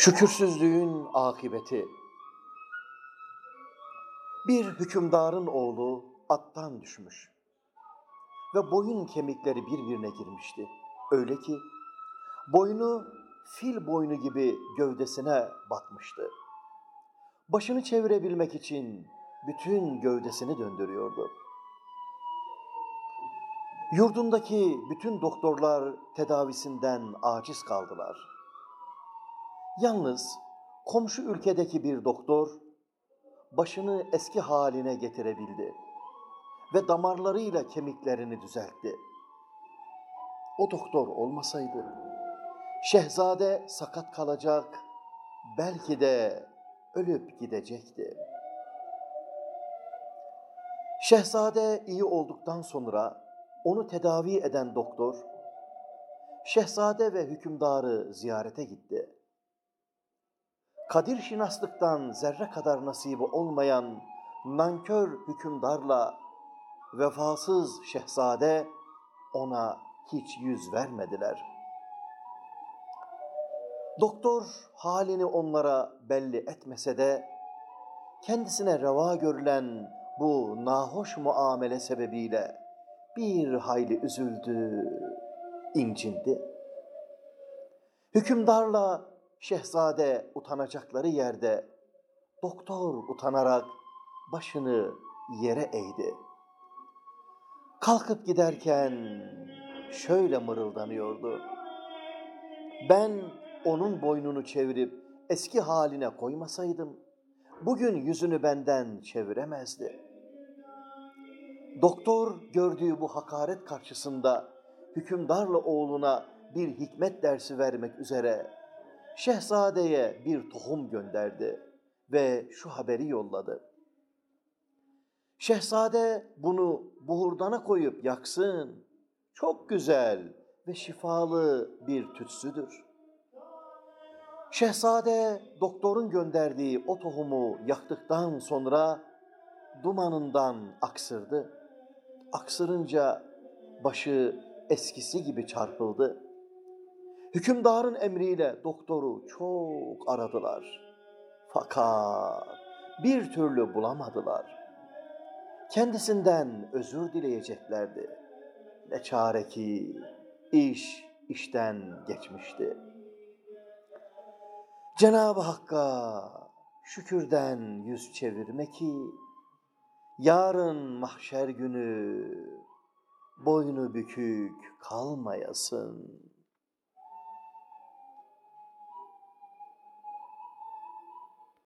Şükürsüzlüğün akıbeti. Bir hükümdarın oğlu attan düşmüş ve boyun kemikleri birbirine girmişti. Öyle ki boynu fil boynu gibi gövdesine batmıştı. Başını çevirebilmek için bütün gövdesini döndürüyordu. Yurdundaki bütün doktorlar tedavisinden aciz kaldılar. Yalnız komşu ülkedeki bir doktor başını eski haline getirebildi ve damarlarıyla kemiklerini düzeltti. O doktor olmasaydı şehzade sakat kalacak, belki de ölüp gidecekti. Şehzade iyi olduktan sonra onu tedavi eden doktor, şehzade ve hükümdarı ziyarete gitti. Kadir şinaslıktan zerre kadar nasibi olmayan nankör hükümdarla vefasız şehzade ona hiç yüz vermediler. Doktor halini onlara belli etmese de kendisine reva görülen bu nahoş muamele sebebiyle bir hayli üzüldü, incindi. Hükümdarla şehzade utanacakları yerde doktor utanarak başını yere eğdi. Kalkıp giderken şöyle mırıldanıyordu. Ben onun boynunu çevirip eski haline koymasaydım, bugün yüzünü benden çeviremezdi. Doktor gördüğü bu hakaret karşısında hükümdarla oğluna bir hikmet dersi vermek üzere şehzadeye bir tohum gönderdi ve şu haberi yolladı. Şehzade bunu buhurdana koyup yaksın. Çok güzel ve şifalı bir tütsüdür. Şehzade doktorun gönderdiği o tohumu yaktıktan sonra dumanından aksırdı. Aksırınca başı eskisi gibi çarpıldı. Hükümdarın emriyle doktoru çok aradılar. Fakat bir türlü bulamadılar. Kendisinden özür dileyeceklerdi. Ne çare ki iş işten geçmişti. Cenab-ı Hakk'a şükürden yüz çevirme ki yarın mahşer günü boynu bükük kalmayasın.''